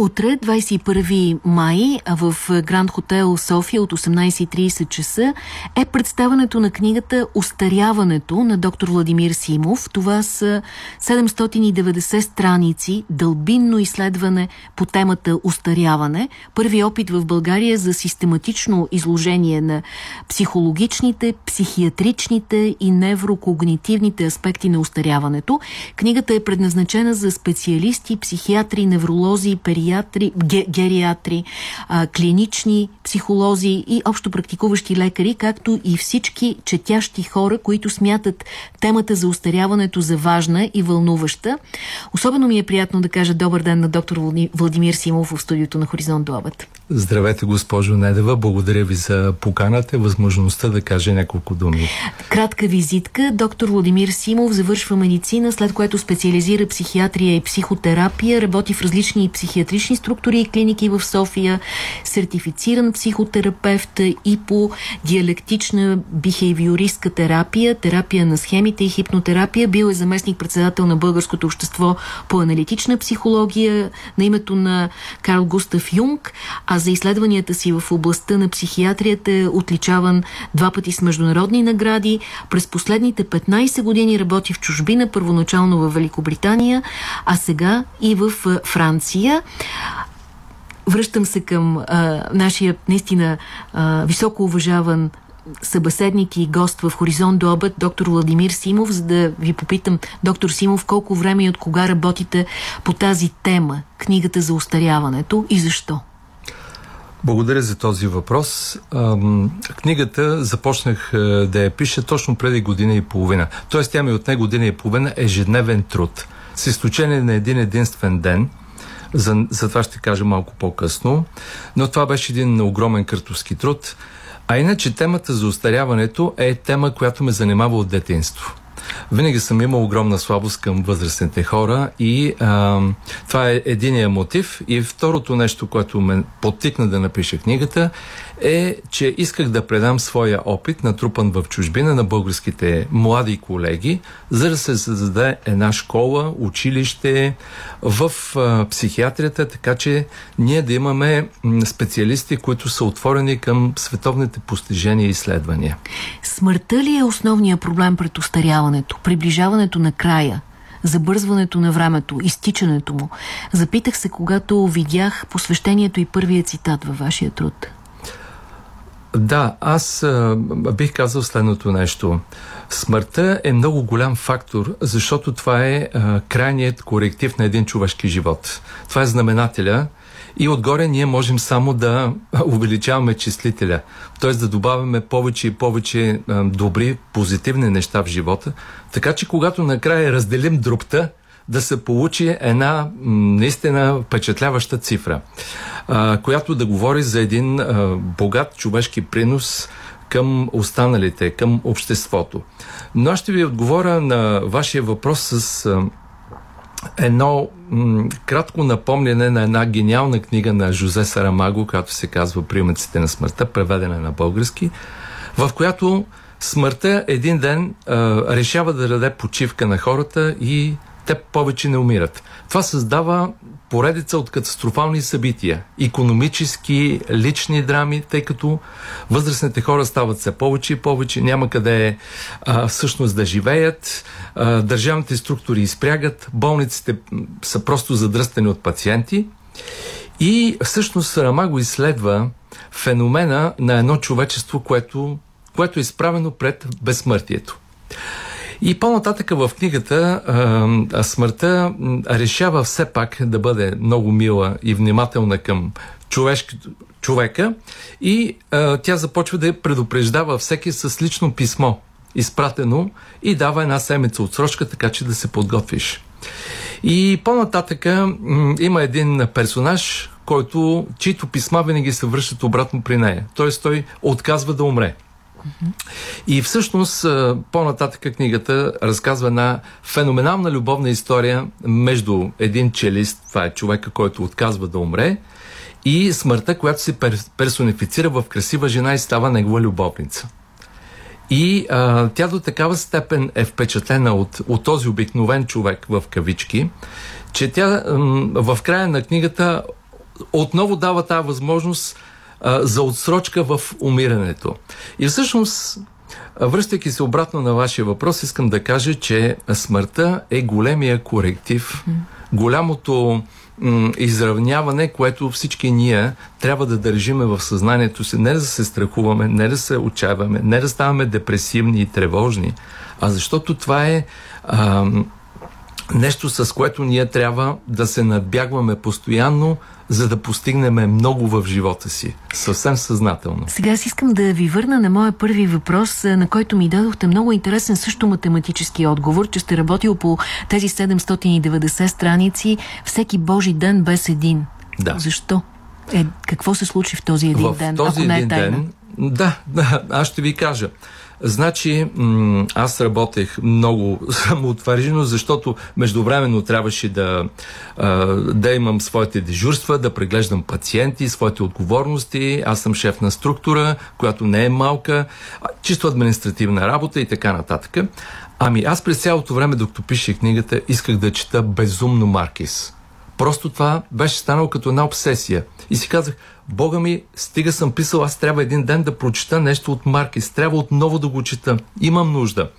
Утре, 21 май, в Гранд Хотел София от 18.30 часа е представането на книгата Остаряването на доктор Владимир Симов. Това са 790 страници, дълбинно изследване по темата Остаряване. Първи опит в България за систематично изложение на психологичните, психиатричните и неврокогнитивните аспекти на остаряването. Книгата е предназначена за специалисти, психиатри, невролози, периатри педиатри, ге, гериатри, а, клинични психолози и общо практикуващи лекари, както и всички четящи хора, които смятат темата за устаряването за важна и вълнуваща. Особено ми е приятно да кажа добър ден на доктор Владимир Симов в студиото на Хоризонт до обед. Здравейте, госпожо Недева. Благодаря ви за поканата, възможността да кажа няколко думи. Кратка визитка. Доктор Владимир Симов завършва медицина, след което специализира психиатрия и психотерапия, работи в различни психиатрични структури и клиники в София, сертифициран психотерапевт и по диалектична бихейвиористка терапия, терапия на схемите и хипнотерапия. Бил е заместник-председател на Българското общество по аналитична психология на името на Карл Густав Юнг, а за изследванията си в областта на психиатрията е отличаван два пъти с международни награди. През последните 15 години работи в чужбина, първоначално в Великобритания, а сега и в Франция. Връщам се към а, нашия наистина а, високо уважаван събеседник и гост в Хоризонт до обед, доктор Владимир Симов, за да ви попитам, доктор Симов, колко време и от кога работите по тази тема, книгата за устаряването и защо? Благодаря за този въпрос. Книгата започнах е, да я пиша точно преди година и половина. Тоест тя ми отне година и половина ежедневен труд. С изключение на един единствен ден, за, за това ще кажа малко по-късно, но това беше един огромен картовски труд. А иначе темата за устаряването е тема, която ме занимава от детинство. Винаги съм имал огромна слабост към възрастните хора и а, това е единия мотив. И второто нещо, което ме подтикна да напиша книгата е, че исках да предам своя опит, натрупан в чужбина на българските млади колеги, за да се създаде една школа, училище в а, психиатрията, така че ние да имаме специалисти, които са отворени към световните постижения и изследвания. Смъртта ли е основният проблем пред устаряването, приближаването на края? забързването на времето, изтичането му. Запитах се, когато видях посвещението и първия цитат във вашия труд. Да, аз а, бих казал следното нещо. Смъртта е много голям фактор, защото това е а, крайният коректив на един човешки живот. Това е знаменателя и отгоре ние можем само да увеличаваме числителя, т.е. да добавяме повече и повече добри, позитивни неща в живота. Така че когато накрая разделим друпта, да се получи една наистина впечатляваща цифра, която да говори за един богат човешки принос към останалите, към обществото. Но аз ще ви отговоря на вашия въпрос с едно м- кратко напомняне на една гениална книга на Жозе Сарамаго, която се казва Примъците на смъртта, преведена на български, в която смъртта един ден а, решава да даде почивка на хората и те повече не умират. Това създава поредица от катастрофални събития, економически, лични драми, тъй като възрастните хора стават все повече и повече, няма къде а, всъщност да живеят, а, държавните структури изпрягат, болниците са просто задръстени от пациенти и всъщност Рама го изследва феномена на едно човечество, което, което е изправено пред безсмъртието. И по-нататъка в книгата а, смъртта решава все пак да бъде много мила и внимателна към човешкото, човека и а, тя започва да я предупреждава всеки с лично писмо, изпратено и дава една седмица отсрочка, така че да се подготвиш. И по-нататъка има един персонаж, който, чието писма винаги се връщат обратно при нея. Тоест той отказва да умре. И всъщност по-нататък книгата разказва една феноменална любовна история между един челист, това е човека, който отказва да умре, и смъртта, която се персонифицира в красива жена и става негова любовница. И а, тя до такава степен е впечатлена от, от този обикновен човек в кавички, че тя м, в края на книгата отново дава тази възможност а, за отсрочка в умирането. И всъщност, връщайки се обратно на вашия въпрос, искам да кажа, че смъртта е големия коректив, голямото изравняване, което всички ние трябва да държиме в съзнанието си, не да се страхуваме, не да се отчаяваме, не да ставаме депресивни и тревожни, а защото това е а, нещо, с което ние трябва да се надбягваме постоянно, за да постигнем много в живота си. Съвсем съзнателно. Сега аз искам да ви върна на моя първи въпрос, на който ми дадохте много интересен също математически отговор, че сте работил по тези 790 страници всеки Божи ден без един. Да. Защо? Е, какво се случи в този един в ден? този ако не е тайна? ден, да, да, аз ще ви кажа. Значи, аз работех много самоотвържено, защото междувременно трябваше да, да имам своите дежурства, да преглеждам пациенти, своите отговорности. Аз съм шеф на структура, която не е малка, чисто административна работа и така нататък. Ами аз през цялото време, докато пише книгата, исках да чета безумно Маркис. Просто това беше станало като една обсесия. И си казах, Бога ми, стига съм писал, аз трябва един ден да прочета нещо от Маркис, трябва отново да го чета. Имам нужда.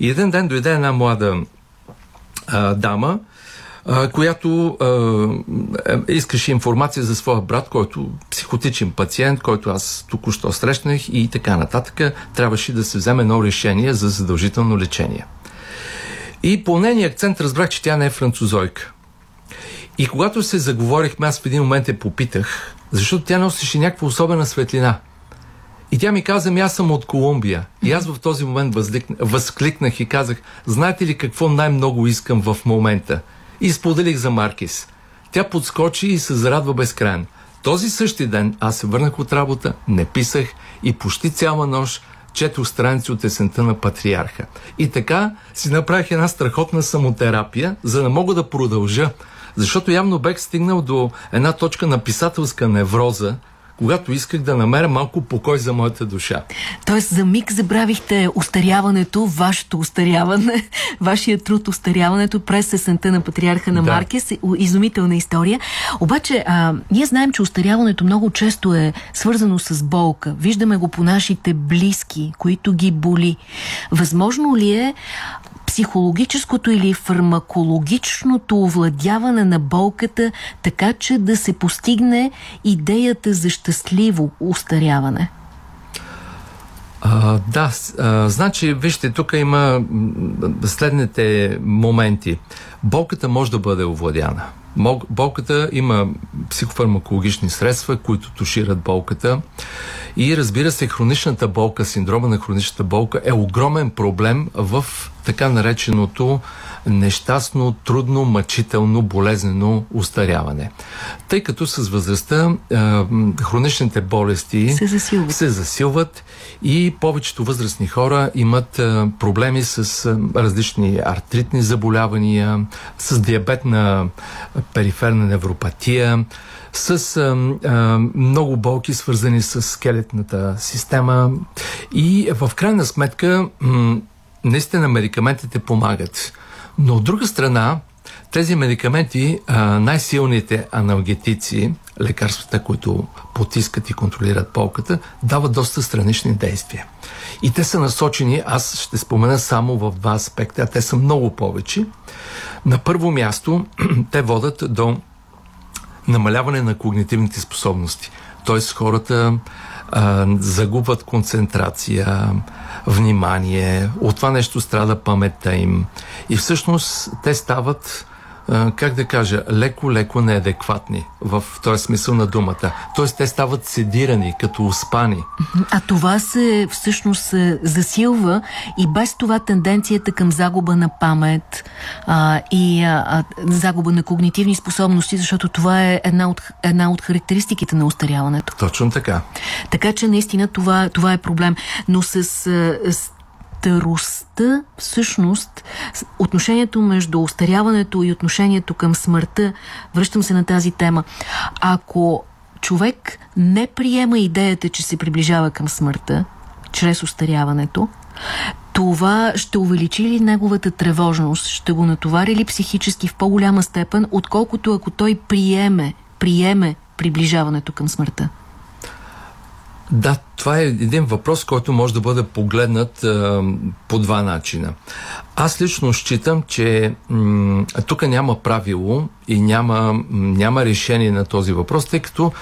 И един ден дойде една млада а, дама, а, която а, е, искаше информация за своя брат, който психотичен пациент, който аз току-що срещнах и така нататък. Трябваше да се вземе едно решение за задължително лечение. И по нейния акцент разбрах, че тя не е французойка. И когато се заговорихме, аз в един момент я попитах, защото тя носеше някаква особена светлина. И тя ми каза, ми аз съм от Колумбия. И аз в този момент възкликнах, и казах, знаете ли какво най-много искам в момента? И споделих за Маркис. Тя подскочи и се зарадва безкрайно. Този същи ден аз се върнах от работа, не писах и почти цяла нощ четох страници от есента на патриарха. И така си направих една страхотна самотерапия, за да мога да продължа защото явно бех стигнал до една точка на писателска невроза, когато исках да намеря малко покой за моята душа. Тоест за миг забравихте устаряването, вашето устаряване, вашия труд устаряването през есента на патриарха на Да. Маркес. Изумителна история. Обаче, а, ние знаем, че устаряването много често е свързано с болка. Виждаме го по нашите близки, които ги боли. Възможно ли е психологическото или фармакологичното овладяване на болката, така че да се постигне идеята за щастливо устаряване? А, да, а, значи, вижте, тук има следните моменти. Болката може да бъде овладяна. Болката има психофармакологични средства, които тушират болката. И разбира се, хроничната болка, синдрома на хроничната болка е огромен проблем в така нареченото нещастно, трудно, мъчително, болезнено устаряване. Тъй като с възрастта хроничните болести Се засилват. се засилват и повечето възрастни хора имат проблеми с различни артритни заболявания, с диабетна периферна невропатия, с а, а, много болки, свързани с скелетната система. И в крайна сметка, наистина медикаментите помагат. Но от друга страна, тези медикаменти, най-силните аналгетици, лекарствата, които потискат и контролират болката, дават доста странични действия. И те са насочени, аз ще спомена само в два аспекта, а те са много повече. На първо място, те водят до намаляване на когнитивните способности. Тоест хората а, загубват концентрация, внимание, от това нещо страда паметта им. И всъщност те стават, как да кажа, леко-леко неадекватни в този смисъл на думата. Тоест те стават седирани, като успани. А това се всъщност засилва и без това тенденцията към загуба на памет а, и а, загуба на когнитивни способности, защото това е една от, една от характеристиките на устаряването. Точно така. Така че наистина това, това е проблем. Но с, с старостта, всъщност, отношението между устаряването и отношението към смъртта, връщам се на тази тема, ако човек не приема идеята, че се приближава към смъртта, чрез устаряването, това ще увеличи ли неговата тревожност? Ще го натовари ли психически в по-голяма степен, отколкото ако той приеме, приеме приближаването към смъртта? Да, това е един въпрос, който може да бъде погледнат а, по два начина. Аз лично считам, че тук няма правило и няма, няма решение на този въпрос, тъй като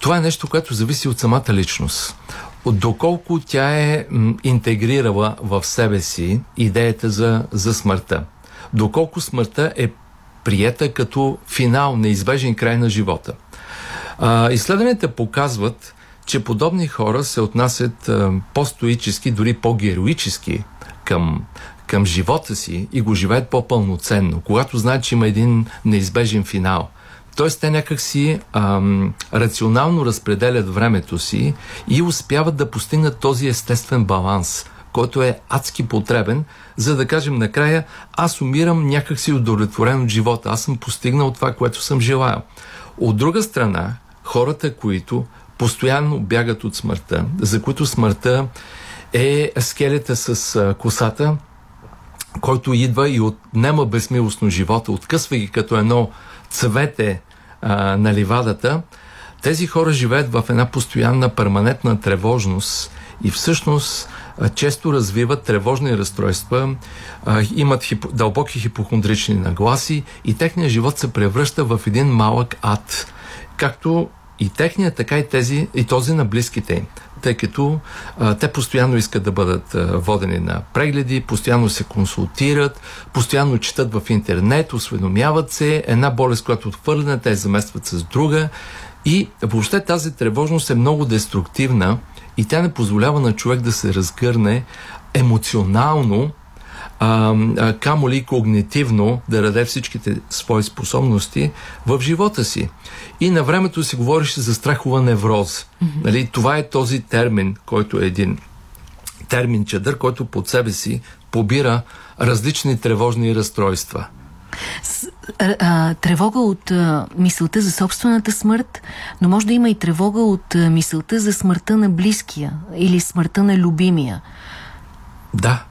това е нещо, което зависи от самата личност. От доколко тя е м- интегрирала в себе си идеята за, за смъртта. Доколко смъртта е приета като финал, неизбежен край на живота. А, изследванията показват, че подобни хора се отнасят по-стоически, дори по-героически към, към живота си и го живеят по-пълноценно, когато знаят, че има един неизбежен финал. Тоест, те някакси ам, рационално разпределят времето си и успяват да постигнат този естествен баланс, който е адски потребен, за да кажем накрая, аз умирам някакси удовлетворен от живота, аз съм постигнал това, което съм желаял. От друга страна, хората, които постоянно бягат от смъртта, за които смъртта е скелета с косата, който идва и отнема безмилостно живота, откъсва ги като едно цвете а, на ливадата, тези хора живеят в една постоянна перманентна тревожност и всъщност а, често развиват тревожни разстройства, а, имат хипо, дълбоки хипохондрични нагласи и техният живот се превръща в един малък ад. Както и техния, така и, тези, и този на близките им. Тъй като а, те постоянно искат да бъдат а, водени на прегледи, постоянно се консултират, постоянно четат в интернет, осведомяват се, една болест, която отхвърлена, те заместват с друга. И въобще тази тревожност е много деструктивна и тя не позволява на човек да се разгърне емоционално а, а, камо ли когнитивно да даде всичките свои способности в живота си. И на времето се говореше за страхова невроз. Mm-hmm. Нали, това е този термин, който е един термин чадър, който под себе си побира различни тревожни разстройства. С, а, тревога от а, мисълта за собствената смърт, но може да има и тревога от а, мисълта за смъртта на близкия или смъртта на любимия. Да,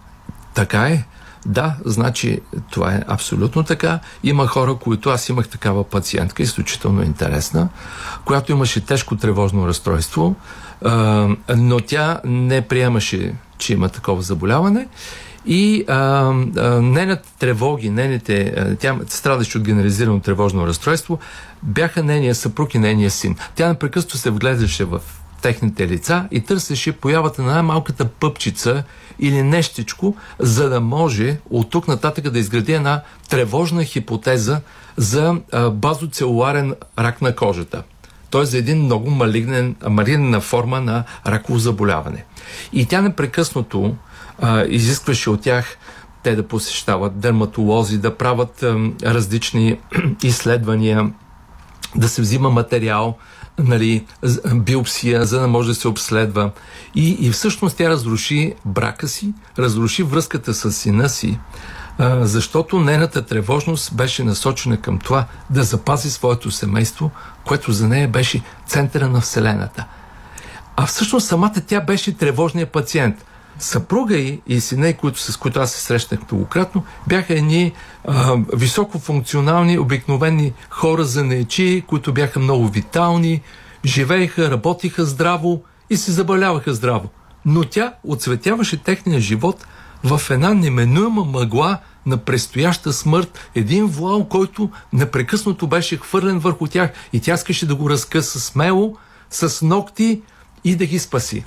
така е. Да, значи това е абсолютно така. Има хора, които аз имах такава пациентка, изключително интересна, която имаше тежко тревожно разстройство, но тя не приемаше, че има такова заболяване. И а, а, нейните тревоги, нейните, тя страдаше от генерализирано тревожно разстройство, бяха нейния съпруг и нейния син. Тя непрекъснато се вглеждаше в техните лица и търсеше появата на най-малката пъпчица или нещичко, за да може от тук нататък да изгради една тревожна хипотеза за базоцелуларен рак на кожата. Т.е. за един много малигнен, малигнена форма на раково заболяване. И тя непрекъснато а, изискваше от тях те да посещават дерматолози, да правят а, различни изследвания, да се взима материал, нали, биопсия, за да може да се обследва. И, и всъщност тя разруши брака си, разруши връзката с сина си, защото нейната тревожност беше насочена към това да запази своето семейство, което за нея беше центъра на Вселената. А всъщност самата тя беше тревожният пациент – съпруга и, и сина, които, с които аз се срещнах многократно, бяха едни високофункционални, обикновени хора за нечи, които бяха много витални, живееха, работиха здраво и се заболяваха здраво. Но тя отсветяваше техния живот в една неминуема мъгла на предстояща смърт, един вуал, който непрекъснато беше хвърлен върху тях и тя искаше да го разкъса смело, с ногти и да ги спаси.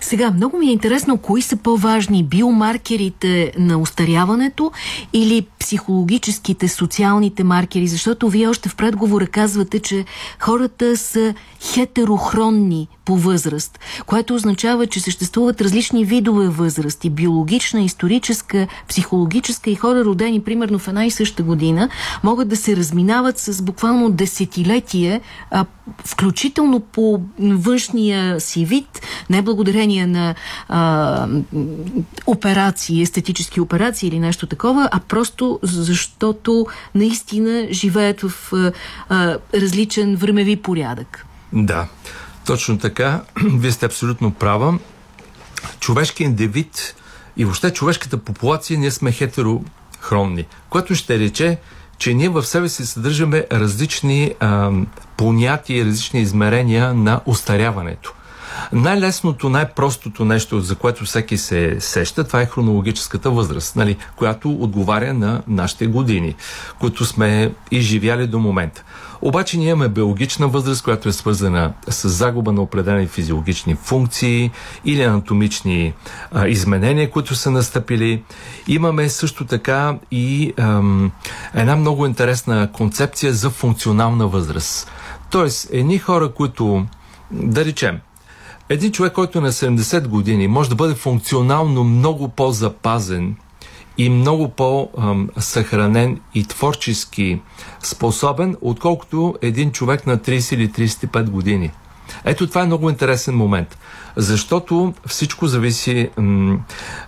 Сега, много ми е интересно, кои са по-важни биомаркерите на устаряването или психологическите, социалните маркери, защото вие още в предговора казвате, че хората са хетерохронни по възраст, което означава, че съществуват различни видове възрасти, биологична, историческа, психологическа и хора родени примерно в една и съща година могат да се разминават с буквално десетилетие, а, включително по външния си вид, не благодарение на а, операции, естетически операции или нещо такова, а просто защото наистина живеят в а, различен времеви порядък. Да, точно така. Вие сте абсолютно права. Човешкият индивид и въобще човешката популация, ние сме хетерохронни, което ще рече, че ние в себе си съдържаме различни а, понятия различни измерения на устаряването. Най-лесното, най-простото нещо, за което всеки се сеща, това е хронологическата възраст, нали, която отговаря на нашите години, които сме изживяли до момента. Обаче ние имаме биологична възраст, която е свързана с загуба на определени физиологични функции или анатомични а, изменения, които са настъпили. Имаме също така и ам, една много интересна концепция за функционална възраст. Тоест, едни хора, които, да речем, един човек, който е на 70 години, може да бъде функционално много по-запазен и много по-съхранен и творчески способен, отколкото един човек на 30 или 35 години. Ето това е много интересен момент, защото всичко зависи м-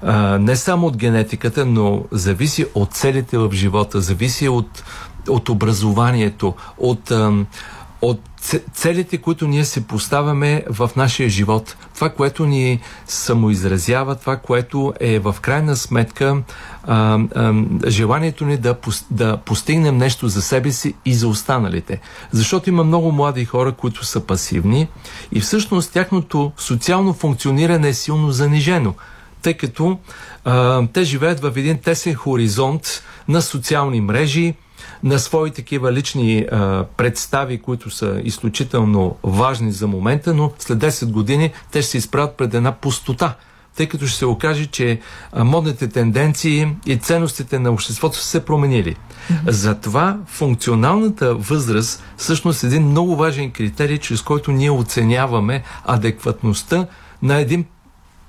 а, не само от генетиката, но зависи от целите в живота, зависи от, от образованието, от, ам, от целите, които ние се поставяме в нашия живот, това, което ни самоизразява, това, което е в крайна сметка а, а, желанието ни да, да постигнем нещо за себе си и за останалите. Защото има много млади хора, които са пасивни и всъщност тяхното социално функциониране е силно занижено тъй като а, те живеят в един тесен хоризонт на социални мрежи, на свои такива лични а, представи, които са изключително важни за момента, но след 10 години те ще се изправят пред една пустота тъй като ще се окаже, че модните тенденции и ценностите на обществото са се променили. Mm-hmm. Затова функционалната възраст всъщност е един много важен критерий, чрез който ние оценяваме адекватността на един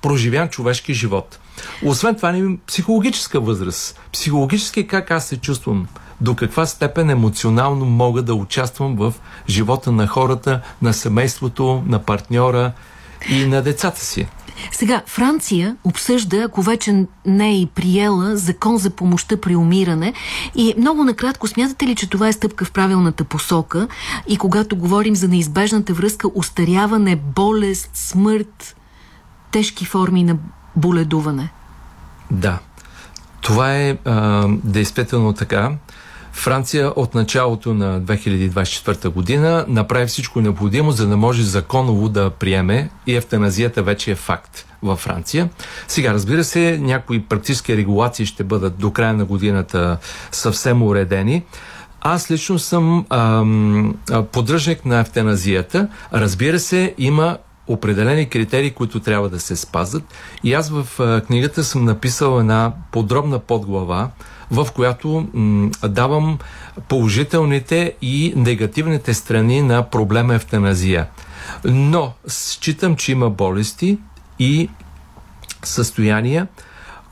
проживян човешки живот. Освен това, не психологическа възраст. Психологически как аз се чувствам до каква степен емоционално мога да участвам в живота на хората, на семейството, на партньора и на децата си. Сега, Франция обсъжда, ако вече не е и приела, закон за помощта при умиране. И много накратко, смятате ли, че това е стъпка в правилната посока? И когато говорим за неизбежната връзка, устаряване, болест, смърт, тежки форми на боледуване? Да. Това е а, действително така. Франция от началото на 2024 година направи всичко необходимо, за да може законово да приеме и ефтаназията вече е факт във Франция. Сега, разбира се, някои практически регулации ще бъдат до края на годината съвсем уредени. Аз лично съм ам, поддръжник на ефтаназията. Разбира се, има определени критерии, които трябва да се спазват. И аз в а, книгата съм написал една подробна подглава, в която м, давам положителните и негативните страни на проблема ефтаназия. Но считам, че има болести и състояния,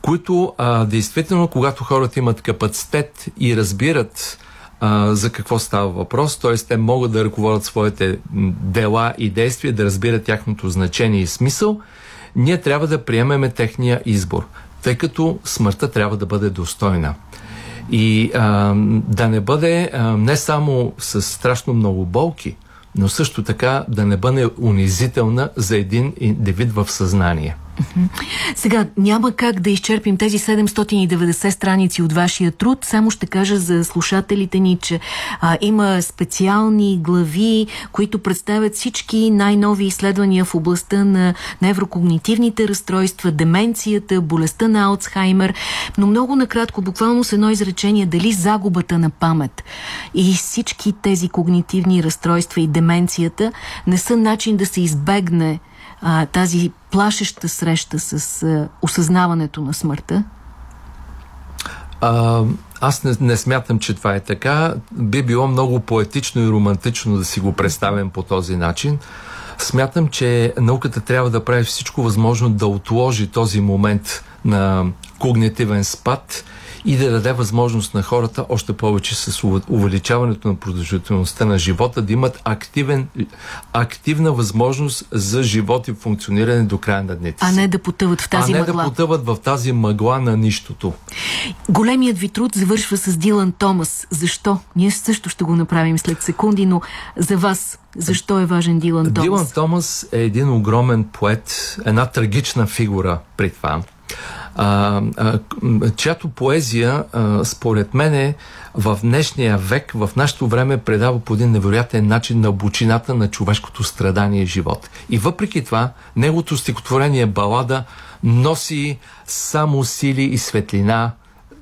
които а, действително, когато хората имат капацитет и разбират а, за какво става въпрос, т.е. те могат да ръководят своите дела и действия, да разбират тяхното значение и смисъл, ние трябва да приемеме техния избор, тъй като смъртта трябва да бъде достойна. И а, да не бъде а, не само с страшно много болки, но също така да не бъде унизителна за един индивид в съзнание. Сега, няма как да изчерпим тези 790 страници от вашия труд. Само ще кажа за слушателите ни, че а, има специални глави, които представят всички най-нови изследвания в областта на неврокогнитивните разстройства, деменцията, болестта на Алцхаймер. Но много накратко, буквално с едно изречение, дали загубата на памет и всички тези когнитивни разстройства и деменцията не са начин да се избегне а, тази плашеща среща с а, осъзнаването на смъртта? А, аз не, не смятам, че това е така. Би било много поетично и романтично да си го представим по този начин. Смятам, че науката трябва да прави всичко възможно да отложи този момент на когнитивен спад и да даде възможност на хората още повече с увеличаването на продължителността на живота да имат активен, активна възможност за живот и функциониране до края на дните А не да потъват в тази. А не мъгла. да потъват в тази мъгла на нищото. Големият ви труд завършва с Дилан Томас. Защо? Ние също ще го направим след секунди, но за вас защо е важен Дилан Томас? Дилан Томас е един огромен поет, една трагична фигура при това. А, а, чиято поезия, а, според мен, в днешния век, в нашето време, предава по един невероятен начин на обучината на човешкото страдание и живот. И въпреки това, неговото стихотворение Балада носи само сили и светлина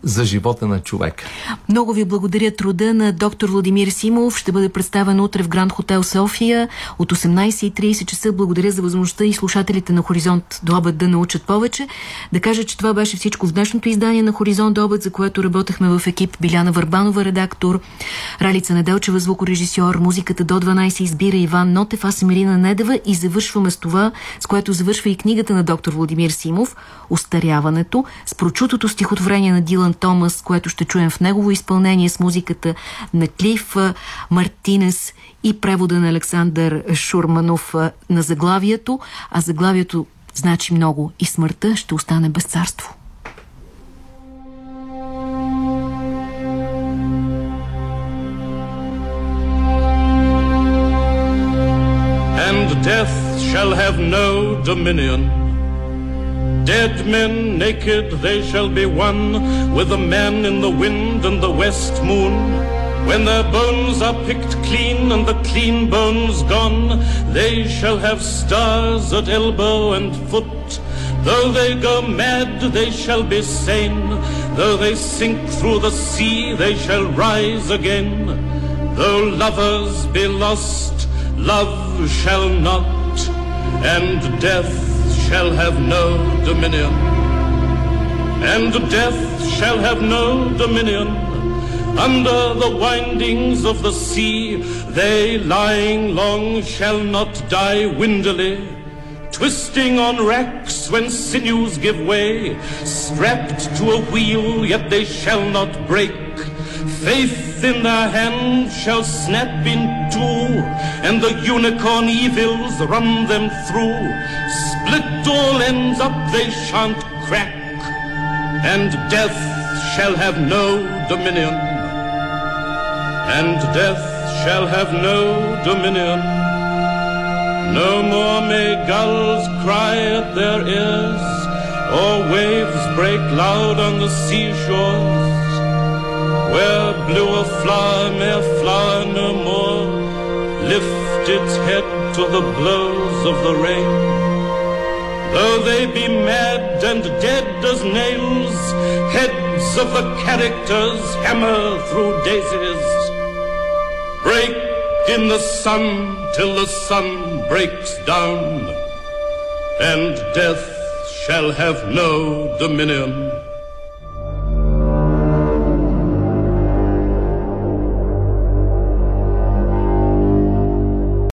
за живота на човек. Много ви благодаря труда на доктор Владимир Симов. Ще бъде представен утре в Гранд Хотел София от 18.30 часа. Благодаря за възможността и слушателите на Хоризонт до обед да научат повече. Да кажа, че това беше всичко в днешното издание на Хоризонт до обед, за което работехме в екип Биляна Върбанова, редактор, Ралица Неделчева, звукорежисьор, музиката до 12 избира Иван Нотев, аз Емирина Недева и завършваме с това, с което завършва и книгата на доктор Владимир Симов «Остаряването» с прочутото стихотворение на Дилан Томас, което ще чуем в негово изпълнение с музиката на Клиф Мартинес и превода на Александър Шурманов на заглавието, а заглавието значи много и смъртта ще остане без царство. And death shall have no dominion Dead men naked they shall be one with the man in the wind and the west moon. When their bones are picked clean and the clean bones gone, they shall have stars at elbow and foot. Though they go mad, they shall be sane. Though they sink through the sea, they shall rise again. Though lovers be lost, love shall not, and death shall have no dominion, and death shall have no dominion. Under the windings of the sea, they lying long shall not die windily, twisting on racks when sinews give way, strapped to a wheel, yet they shall not break. Faith in their hand shall snap in two, and the unicorn evils run them through. Split all ends up, they shan't crack, and death shall have no dominion. And death shall have no dominion. No more may gulls cry at their ears, or waves break loud on the seashores. Where blew a flower may flower no more, lift its head to the blows of the rain. Though they be mad and dead as nails, heads of the characters hammer through daisies. Break in the sun till the sun breaks down, and death shall have no dominion.